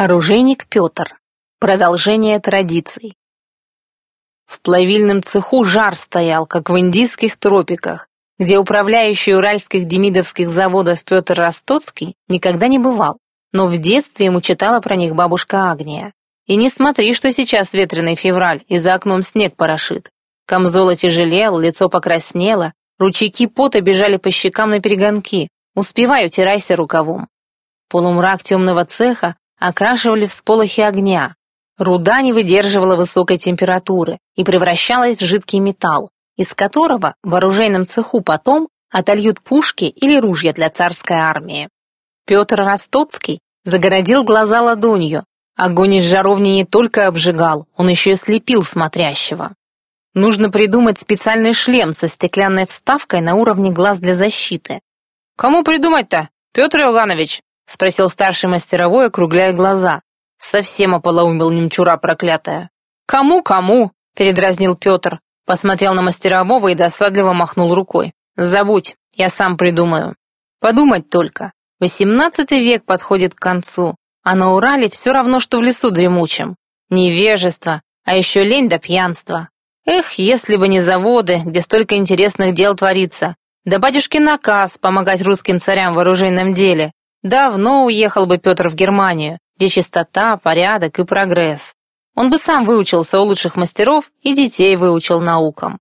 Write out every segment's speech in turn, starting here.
Оружейник Петр. Продолжение традиций. В плавильном цеху жар стоял, как в индийских тропиках, где управляющий уральских демидовских заводов Петр Ростоцкий никогда не бывал, но в детстве ему читала про них бабушка Агния. И не смотри, что сейчас ветреный февраль, и за окном снег порошит. Камзол тяжелел, лицо покраснело, ручейки пота бежали по щекам на перегонки. Успевай, утирайся рукавом. Полумрак темного цеха окрашивали всполохи огня. Руда не выдерживала высокой температуры и превращалась в жидкий металл, из которого в оружейном цеху потом отольют пушки или ружья для царской армии. Петр Ростоцкий загородил глаза ладонью. Огонь из жаровни не только обжигал, он еще и слепил смотрящего. Нужно придумать специальный шлем со стеклянной вставкой на уровне глаз для защиты. «Кому придумать-то, Петр Иоганнович?» — спросил старший мастеровой, округляя глаза. Совсем ополоумил немчура проклятая. «Кому-кому?» — передразнил Петр. Посмотрел на мастерового и досадливо махнул рукой. «Забудь, я сам придумаю. Подумать только. Восемнадцатый век подходит к концу, а на Урале все равно, что в лесу дремучем. Невежество, а еще лень да пьянство. Эх, если бы не заводы, где столько интересных дел творится. Да батюшкин наказ помогать русским царям в оружейном деле. Давно уехал бы Петр в Германию, где чистота, порядок и прогресс. Он бы сам выучился у лучших мастеров и детей выучил наукам.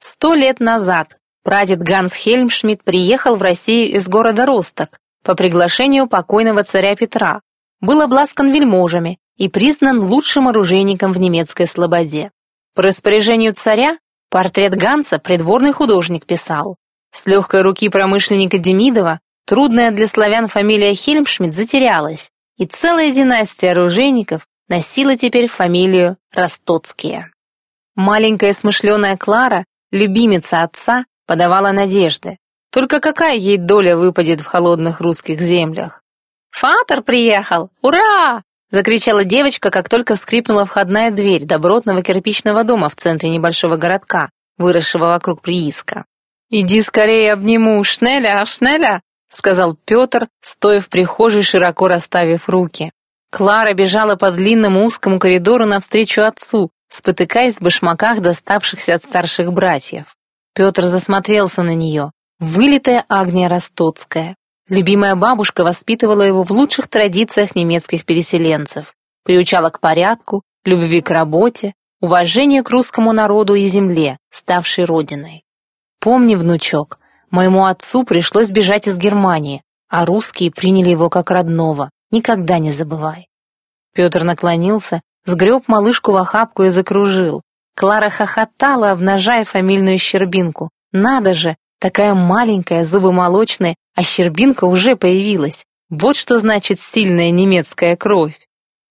Сто лет назад прадед Ганс Хельмшмидт приехал в Россию из города Росток по приглашению покойного царя Петра, был обласкан вельможами и признан лучшим оружейником в немецкой слободе. По распоряжению царя портрет Ганса придворный художник писал. С легкой руки промышленника Демидова Трудная для славян фамилия Хельмшмидт затерялась, и целая династия оружейников носила теперь фамилию Ростоцкие. Маленькая смышленая Клара, любимица отца, подавала надежды. Только какая ей доля выпадет в холодных русских землях? «Фатер приехал! Ура!» — закричала девочка, как только скрипнула входная дверь добротного кирпичного дома в центре небольшого городка, выросшего вокруг прииска. «Иди скорее обниму, Шнеля, Шнеля!» — сказал Петр, стоя в прихожей, широко расставив руки. Клара бежала по длинному узкому коридору навстречу отцу, спотыкаясь в башмаках, доставшихся от старших братьев. Петр засмотрелся на нее. Вылитая Агния Ростоцкая. Любимая бабушка воспитывала его в лучших традициях немецких переселенцев. Приучала к порядку, любви к работе, уважению к русскому народу и земле, ставшей родиной. «Помни, внучок, Моему отцу пришлось бежать из Германии, а русские приняли его как родного. Никогда не забывай. Петр наклонился, сгреб малышку в охапку и закружил. Клара хохотала, обнажая фамильную щербинку. Надо же, такая маленькая, зубы молочные, а щербинка уже появилась. Вот что значит сильная немецкая кровь.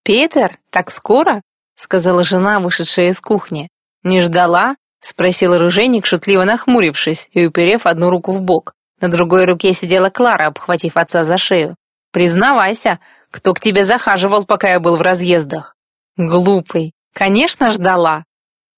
«Петер, так скоро?» — сказала жена, вышедшая из кухни. «Не ждала?» — спросил оружейник, шутливо нахмурившись и уперев одну руку в бок. На другой руке сидела Клара, обхватив отца за шею. «Признавайся, кто к тебе захаживал, пока я был в разъездах?» «Глупый. Конечно, ждала».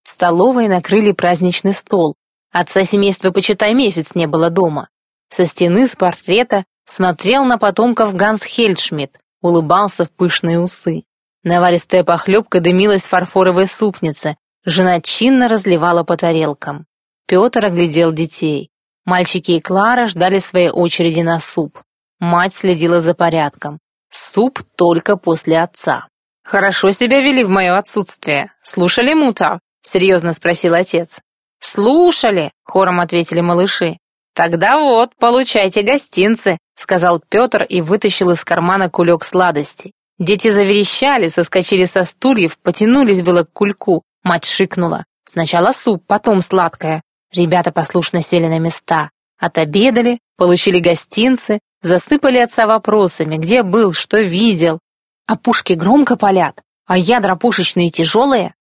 В столовой накрыли праздничный стол. Отца семейства, почитай, месяц не было дома. Со стены с портрета смотрел на потомков Ганс Хельдшмидт, улыбался в пышные усы. Наваристая похлебка дымилась в фарфоровой супнице, Жена чинно разливала по тарелкам. Петр оглядел детей. Мальчики и Клара ждали своей очереди на суп. Мать следила за порядком. Суп только после отца. «Хорошо себя вели в мое отсутствие. Слушали мута?» — серьезно спросил отец. «Слушали!» — хором ответили малыши. «Тогда вот, получайте гостинцы», — сказал Петр и вытащил из кармана кулек сладостей. Дети заверещали, соскочили со стульев, потянулись было к кульку. Мать шикнула. Сначала суп, потом сладкое. Ребята послушно сели на места. Отобедали, получили гостинцы, засыпали отца вопросами, где был, что видел. А пушки громко палят, а ядра пушечные тяжелые.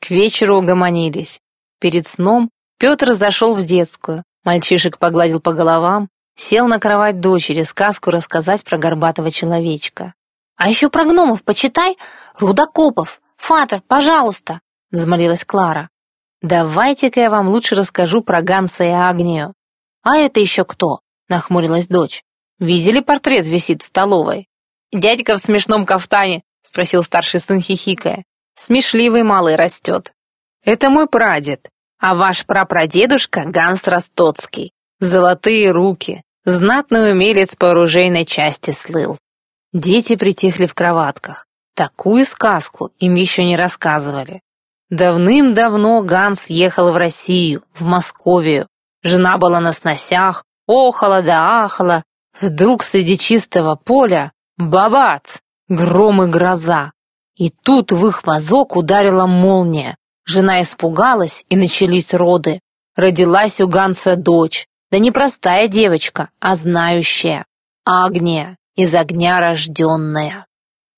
К вечеру угомонились. Перед сном Петр зашел в детскую, мальчишек погладил по головам, сел на кровать дочери сказку рассказать про горбатого человечка. «А еще про гномов почитай, рудокопов. Фатер, пожалуйста!» — взмолилась Клара. «Давайте-ка я вам лучше расскажу про Ганса и Агнию». «А это еще кто?» — нахмурилась дочь. «Видели портрет висит в столовой?» «Дядька в смешном кафтане, — спросил старший сын хихикая. «Смешливый малый растет. Это мой прадед, а ваш прапрадедушка Ганс Ростоцкий. Золотые руки, знатный умелец по оружейной части слыл. Дети притихли в кроватках. Такую сказку им еще не рассказывали. Давным-давно Ганс ехал в Россию, в Московию. Жена была на сносях, охала да ахала. Вдруг среди чистого поля — бабац, гром и гроза. И тут в их вазок ударила молния. Жена испугалась, и начались роды. Родилась у Ганса дочь. Да не простая девочка, а знающая. Агния, из огня рожденная.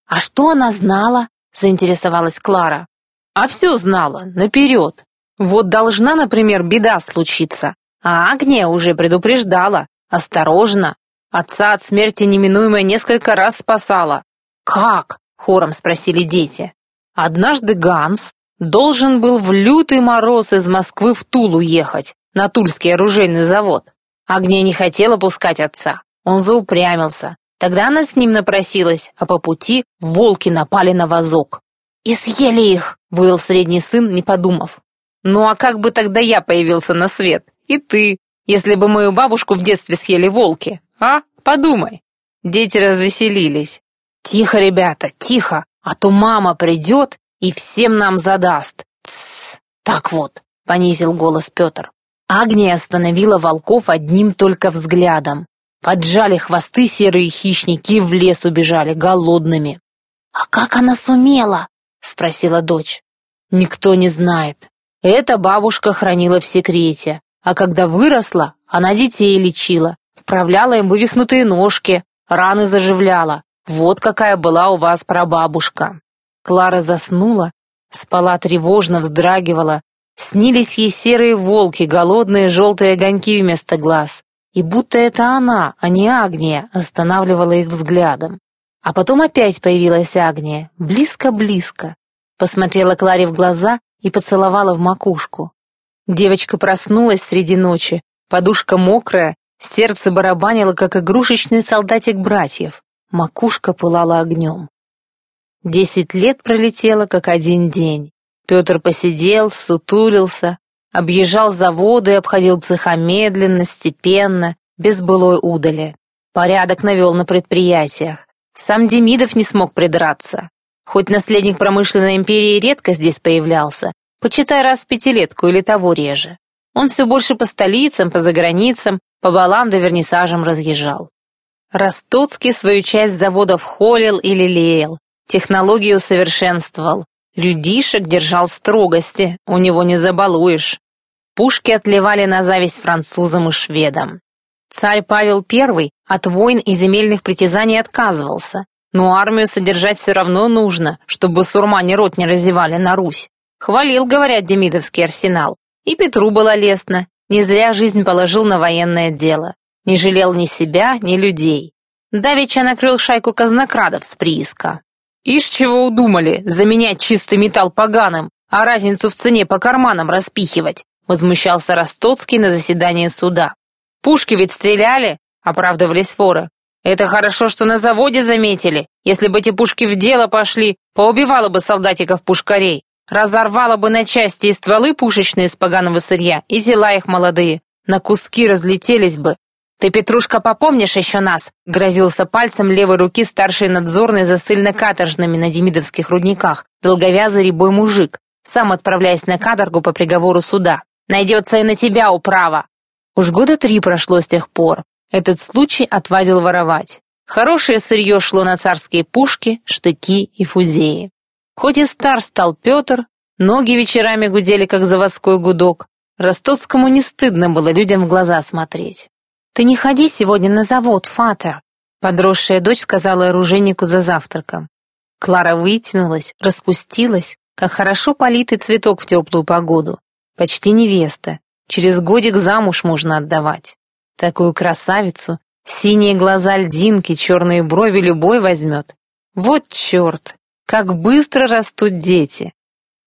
«А что она знала?» — заинтересовалась Клара. «А все знала, наперед. Вот должна, например, беда случиться, а Агния уже предупреждала. Осторожно. Отца от смерти неминуемо несколько раз спасала». «Как?» — хором спросили дети. «Однажды Ганс должен был в лютый мороз из Москвы в Тулу ехать, на Тульский оружейный завод. Агния не хотела пускать отца. Он заупрямился, Тогда она с ним напросилась, а по пути волки напали на вазок. «И съели их!» — выдал средний сын, не подумав. «Ну а как бы тогда я появился на свет? И ты, если бы мою бабушку в детстве съели волки? А? Подумай!» Дети развеселились. «Тихо, ребята, тихо, а то мама придет и всем нам задаст!» «Тссс! Так вот!» — понизил голос Петр. Агния остановила волков одним только взглядом. Поджали хвосты серые хищники в лес убежали, голодными. «А как она сумела?» — спросила дочь. «Никто не знает. Эта бабушка хранила в секрете, а когда выросла, она детей лечила, вправляла им вывихнутые ножки, раны заживляла. Вот какая была у вас прабабушка». Клара заснула, спала тревожно, вздрагивала. Снились ей серые волки, голодные желтые огоньки вместо глаз и будто это она, а не Агния, останавливала их взглядом. А потом опять появилась Агния, близко-близко. Посмотрела Кларе в глаза и поцеловала в макушку. Девочка проснулась среди ночи, подушка мокрая, сердце барабанило, как игрушечный солдатик братьев, макушка пылала огнем. Десять лет пролетело, как один день. Петр посидел, сутулился, Объезжал заводы, обходил цеха медленно, степенно, без былой удали. Порядок навел на предприятиях. Сам Демидов не смог придраться. Хоть наследник промышленной империи редко здесь появлялся, почитай раз в пятилетку или того реже. Он все больше по столицам, по заграницам, по балам да вернисажам разъезжал. Ростоцкий свою часть заводов холил и лелеял, технологию совершенствовал, людишек держал в строгости, у него не забалуешь. Пушки отливали на зависть французам и шведам. Царь Павел I от войн и земельных притязаний отказывался, но армию содержать все равно нужно, чтобы сурмане рот не разевали на Русь. Хвалил, говорят, Демидовский арсенал. И Петру было лестно, не зря жизнь положил на военное дело. Не жалел ни себя, ни людей. Давича накрыл шайку казнокрадов с прииска. Ишь чего удумали, заменять чистый металл поганым, а разницу в цене по карманам распихивать возмущался Ростоцкий на заседании суда. «Пушки ведь стреляли», — оправдывались воры. «Это хорошо, что на заводе заметили. Если бы эти пушки в дело пошли, поубивало бы солдатиков-пушкарей, разорвало бы на части и стволы пушечные из поганого сырья, и тела их молодые. На куски разлетелись бы. «Ты, Петрушка, попомнишь еще нас?» — грозился пальцем левой руки старший надзорный за ссыльно-каторжными на демидовских рудниках, долговязый рябой мужик, сам отправляясь на каторгу по приговору суда. Найдется и на тебя управа. Уж года три прошло с тех пор. Этот случай отвадил воровать. Хорошее сырье шло на царские пушки, штыки и фузеи. Хоть и стар стал Петр, ноги вечерами гудели, как заводской гудок. Ростовскому не стыдно было людям в глаза смотреть. «Ты не ходи сегодня на завод, Фатер», — подросшая дочь сказала оружейнику за завтраком. Клара вытянулась, распустилась, как хорошо политый цветок в теплую погоду. Почти невеста. Через годик замуж можно отдавать. Такую красавицу, синие глаза льдинки, черные брови любой возьмет. Вот черт, как быстро растут дети.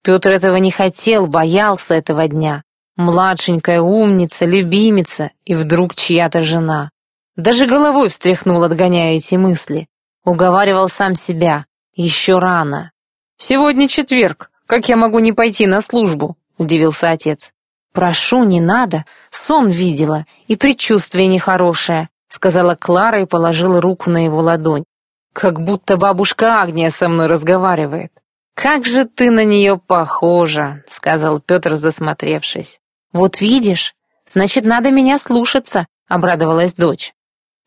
Петр этого не хотел, боялся этого дня. Младшенькая умница, любимица, и вдруг чья-то жена. Даже головой встряхнул, отгоняя эти мысли. Уговаривал сам себя. Еще рано. Сегодня четверг. Как я могу не пойти на службу? Удивился отец. Прошу, не надо. Сон видела и предчувствие нехорошее, сказала Клара и положила руку на его ладонь. Как будто бабушка Агния со мной разговаривает. «Как же ты на нее похожа», — сказал Петр, засмотревшись. «Вот видишь, значит, надо меня слушаться», — обрадовалась дочь.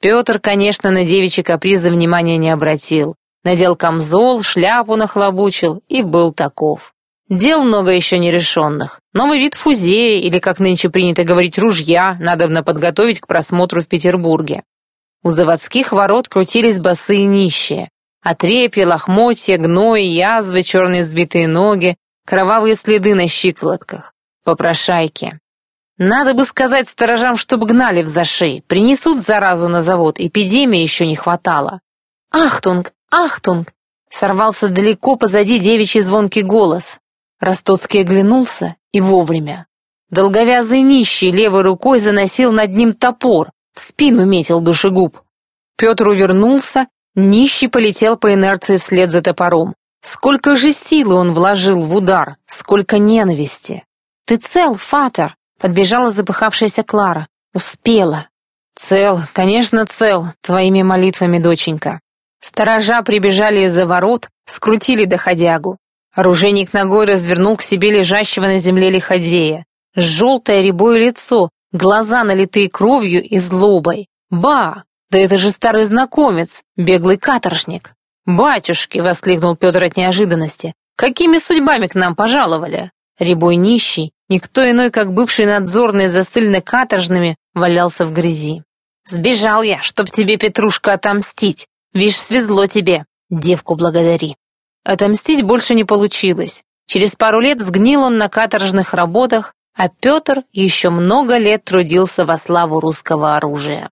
Петр, конечно, на девичьи капризы внимания не обратил. Надел камзол, шляпу нахлобучил и был таков. Дел много еще нерешенных. Новый вид фузея, или, как нынче принято говорить, ружья, надобно подготовить к просмотру в Петербурге. У заводских ворот крутились босые нищие. Отрепья, лохмотья, гной, язвы, черные сбитые ноги, кровавые следы на щиколотках. Попрошайки. Надо бы сказать сторожам, чтоб гнали взашей. Принесут заразу на завод, эпидемии еще не хватало. «Achtung! Achtung!» Сорвался далеко позади девичий звонкий голос. Ростоцкий оглянулся и вовремя. Долговязый нищий левой рукой заносил над ним топор, в спину метил душегуб. Петр увернулся, нищий полетел по инерции вслед за топором. Сколько же силы он вложил в удар, сколько ненависти. «Ты цел, Фатер!» Подбежала запыхавшаяся Клара. Успела. Цел, конечно, цел, твоими молитвами, доченька. Сторожа прибежали из-за ворот, скрутили доходягу. Оружейник ногой развернул к себе лежащего на земле лиходея. Желтое рябое лицо, глаза налитые кровью и злобой. Ба! Да это же старый знакомец, беглый каторжник. «Батюшки!» — воскликнул Петр от неожиданности. «Какими судьбами к нам пожаловали?» Рябой нищий, Никто иной, как бывший надзорный за ссыльно-каторжными, валялся в грязи. «Сбежал я, чтоб тебе, Петрушка, отомстить. Вишь, свезло тебе. Девку благодари». Отомстить больше не получилось. Через пару лет сгнил он на каторжных работах, а Петр еще много лет трудился во славу русского оружия.